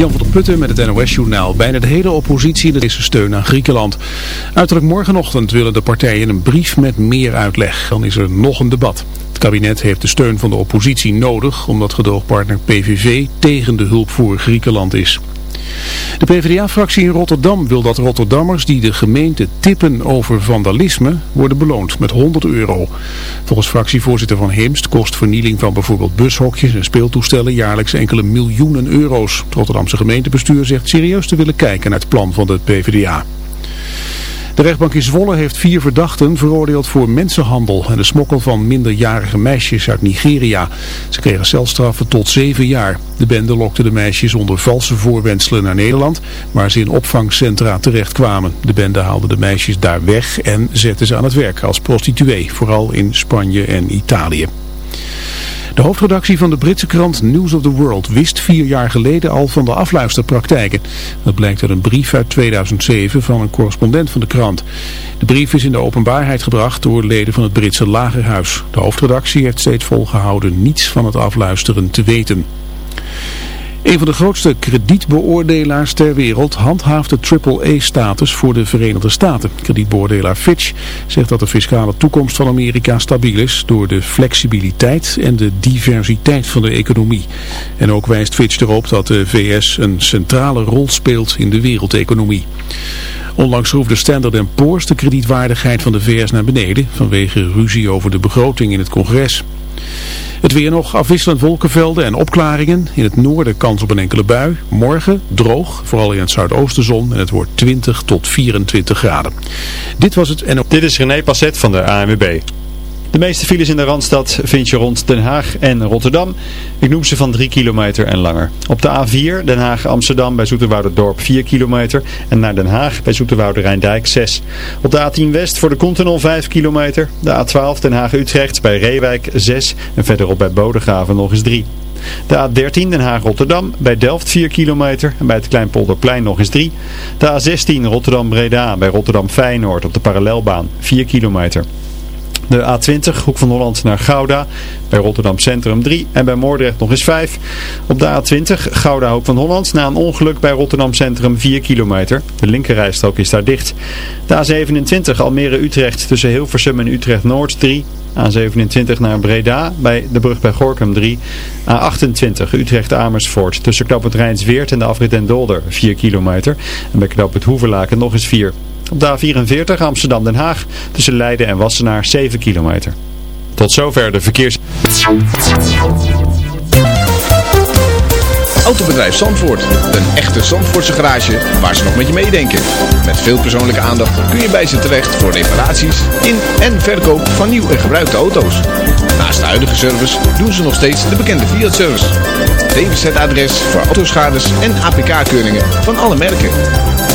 Jan van der Putten met het NOS-journaal. Bijna de hele oppositie is steun aan Griekenland. Uiterlijk morgenochtend willen de partijen een brief met meer uitleg. Dan is er nog een debat. Het kabinet heeft de steun van de oppositie nodig omdat gedoogpartner PVV tegen de hulp voor Griekenland is. De PvdA-fractie in Rotterdam wil dat Rotterdammers die de gemeente tippen over vandalisme worden beloond met 100 euro. Volgens fractievoorzitter Van Heemst kost vernieling van bijvoorbeeld bushokjes en speeltoestellen jaarlijks enkele miljoenen euro's. Het Rotterdamse gemeentebestuur zegt serieus te willen kijken naar het plan van de PvdA. De rechtbank in Zwolle heeft vier verdachten veroordeeld voor mensenhandel en de smokkel van minderjarige meisjes uit Nigeria. Ze kregen celstraffen tot zeven jaar. De bende lokte de meisjes onder valse voorwenselen naar Nederland, waar ze in opvangcentra terechtkwamen. De bende haalde de meisjes daar weg en zette ze aan het werk als prostituee, vooral in Spanje en Italië. De hoofdredactie van de Britse krant News of the World wist vier jaar geleden al van de afluisterpraktijken. Dat blijkt uit een brief uit 2007 van een correspondent van de krant. De brief is in de openbaarheid gebracht door leden van het Britse lagerhuis. De hoofdredactie heeft steeds volgehouden niets van het afluisteren te weten. Een van de grootste kredietbeoordelaars ter wereld handhaaft de AAA-status voor de Verenigde Staten. Kredietbeoordelaar Fitch zegt dat de fiscale toekomst van Amerika stabiel is door de flexibiliteit en de diversiteit van de economie. En ook wijst Fitch erop dat de VS een centrale rol speelt in de wereldeconomie. Onlangs schroefde Standard Poor's de kredietwaardigheid van de VS naar beneden vanwege ruzie over de begroting in het congres. Het weer nog afwisselend wolkenvelden en opklaringen. In het noorden kans op een enkele bui. Morgen droog, vooral in het zuidoosten zon. En het wordt 20 tot 24 graden. Dit was het en... Dit is René Passet van de ANWB. De meeste files in de Randstad vind je rond Den Haag en Rotterdam. Ik noem ze van 3 kilometer en langer. Op de A4 Den Haag-Amsterdam bij Dorp 4 kilometer. En naar Den Haag bij Zoeterwoude Rijndijk 6. Op de A10 West voor de Continental 5 kilometer. De A12 Den Haag-Utrecht bij Reewijk 6. En verderop bij Bodegraven nog eens 3. De A13 Den Haag-Rotterdam bij Delft 4 kilometer en bij het Kleinpolderplein nog eens 3. De A16 Rotterdam-Breda bij Rotterdam-Feyenoord op de parallelbaan 4 kilometer. De A20, Hoek van Holland naar Gouda. Bij Rotterdam Centrum 3 en bij Moordrecht nog eens 5. Op de A20, Gouda Hoek van Holland. Na een ongeluk bij Rotterdam Centrum 4 kilometer. De linkerrijstrook is daar dicht. De A27, Almere-Utrecht tussen Hilversum en Utrecht-Noord 3. A27 naar Breda bij de brug bij Gorkum 3. A28 Utrecht-Amersfoort tussen Knap het Rijnsweert en de afrit en Dolder 4 kilometer. En bij Knap het Hoeverlaken nog eens 4. Op de A44 Amsterdam-Den Haag tussen Leiden en Wassenaar 7 kilometer. Tot zover de verkeers... Autobedrijf Zandvoort. Een echte Zandvoortse garage waar ze nog met je meedenken. Met veel persoonlijke aandacht kun je bij ze terecht voor reparaties in en verkoop van nieuw en gebruikte auto's. Naast de huidige service doen ze nog steeds de bekende Fiat-service. DWZ-adres voor autoschades en APK-keuringen van alle merken.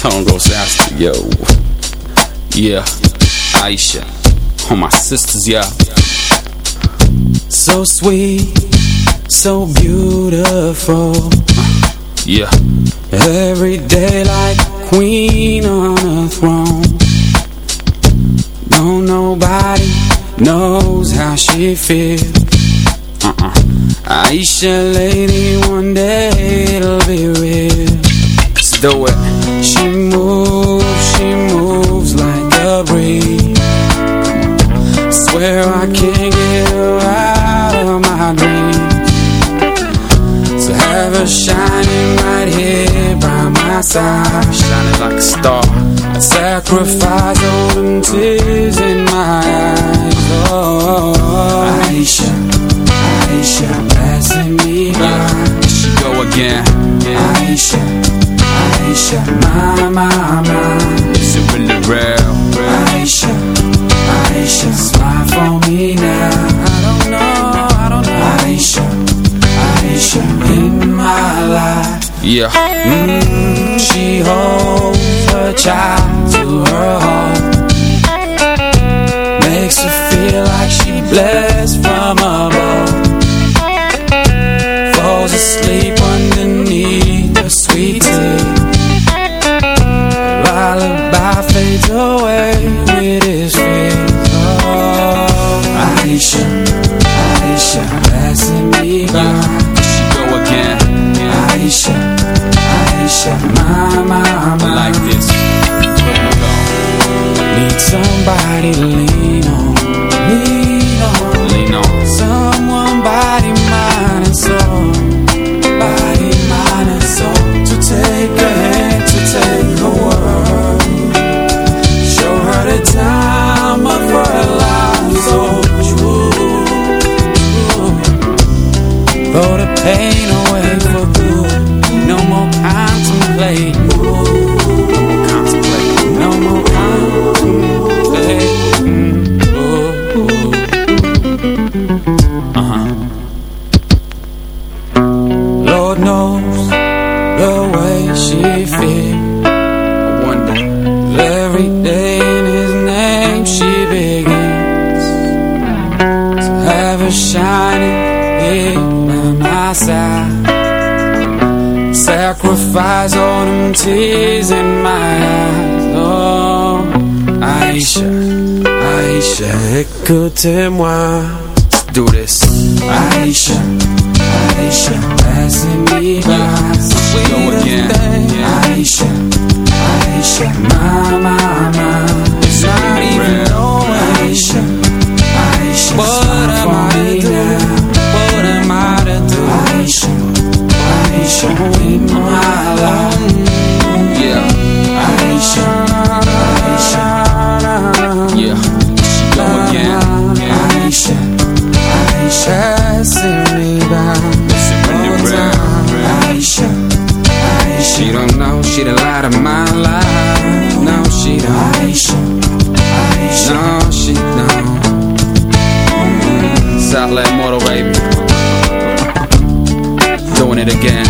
Song goes out to yo. Yeah, Aisha. All my sisters, yeah. So sweet, so beautiful. Yeah. Every day like queen on a throne Don't nobody knows how she feels uh-uh. Aisha, lady, one day it'll be real do it. She moves, she moves like a breeze. Swear I can't get her out of my dreams. So have her shining right here by my side. Shining like a star. I sacrifice all them tears Yeah. Mm, started Sacrifice all them tears in my eyes. Oh, Aisha, Aisha Écoutez-moi. Do this. Aisha, Aisha Passing me by. We go again. Aisha, Aisha My, my, my It's not even knowing. Aisha, Aisha What am I light of my life. No, she don't. Aisha, Aisha No, she don't. Southland Motor, baby. Doing it again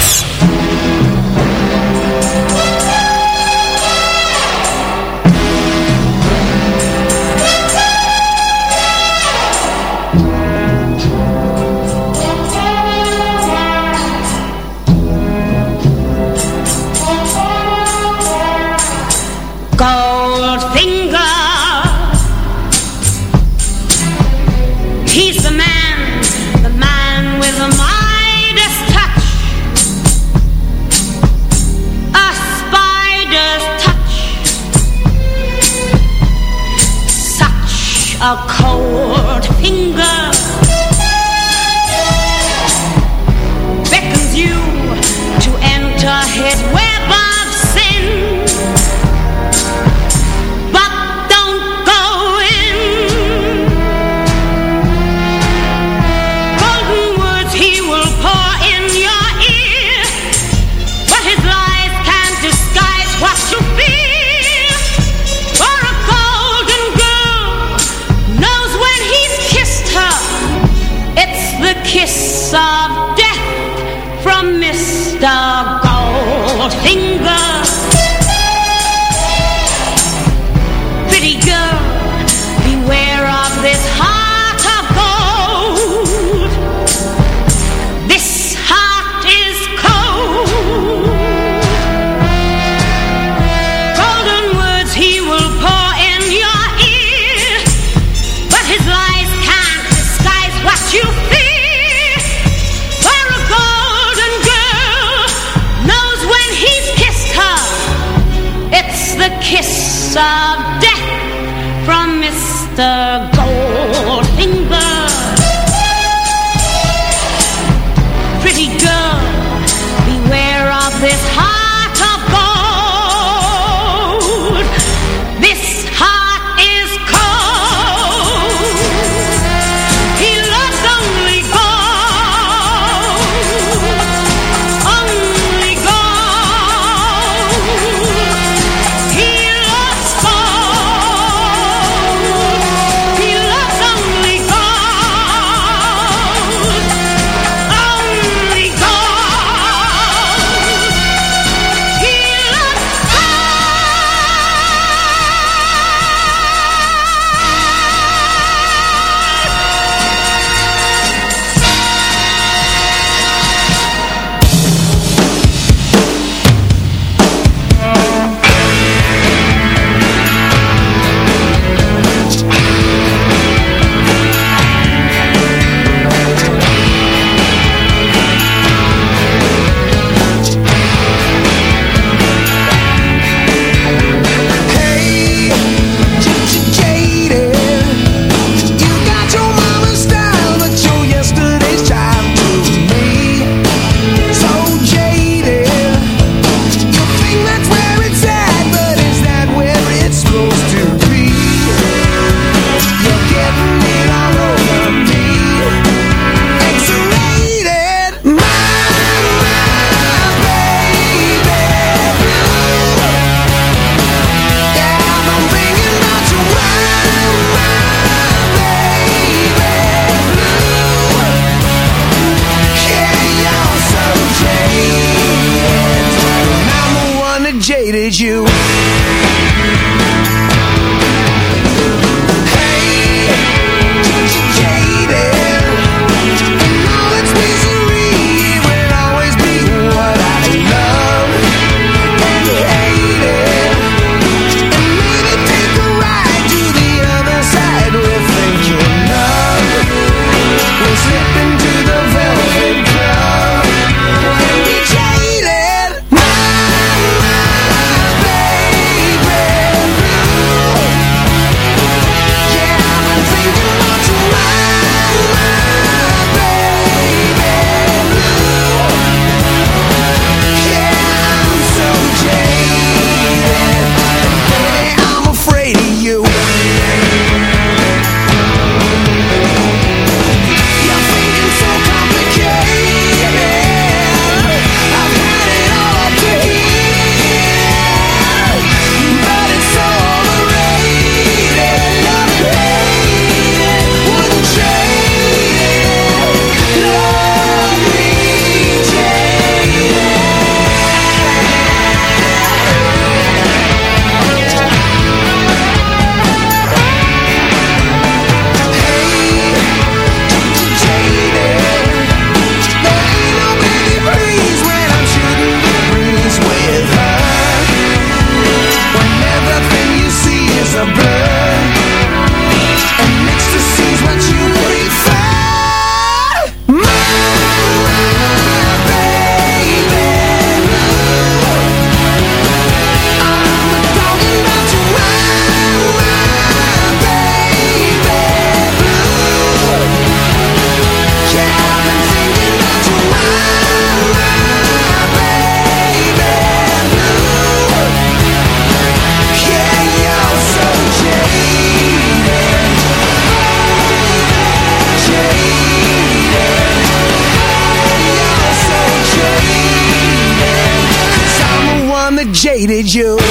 hated you.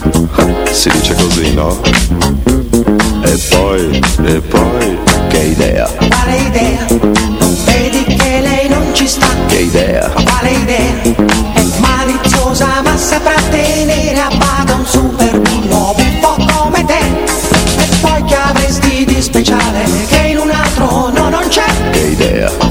si dice così, no? E poi, e poi, che idea? Quale idea? Vedi che lei non ci sta. Che idea? Quale idea? È maliziosa ma saprà tenere a bada un super nuovo, un po' come te. E poi che avresti di speciale che in un altro no non c'è. Che idea?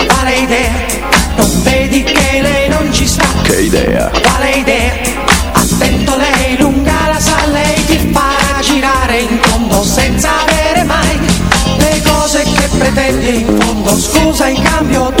pausa y cambio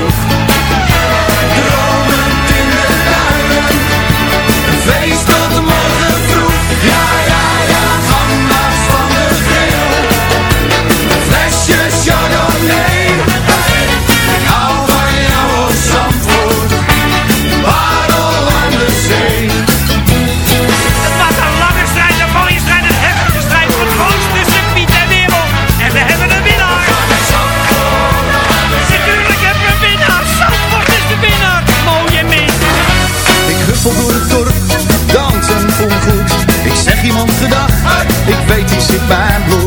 Ik weet, die zit bij een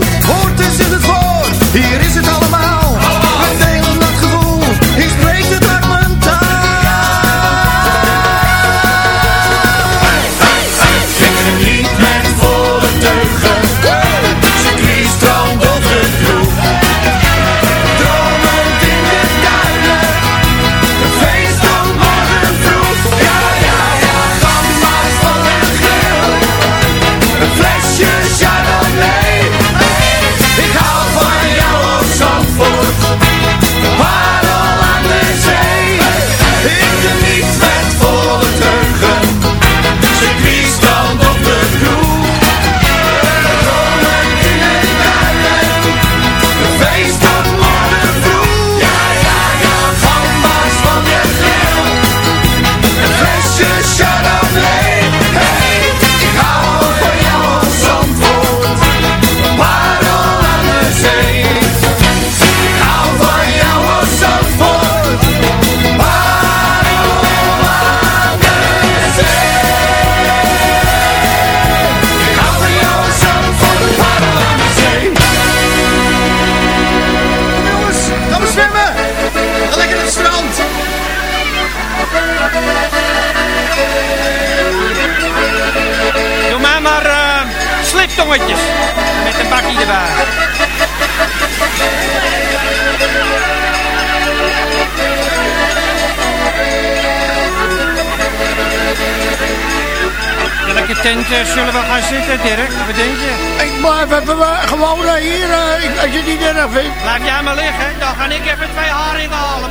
Eh, zullen we gaan zitten, Dirk? Wat denk je? Ik blijf even gewoon eh, hier, eh, als je niet erg vindt. Laat jij maar liggen, dan ga ik even twee haringen halen.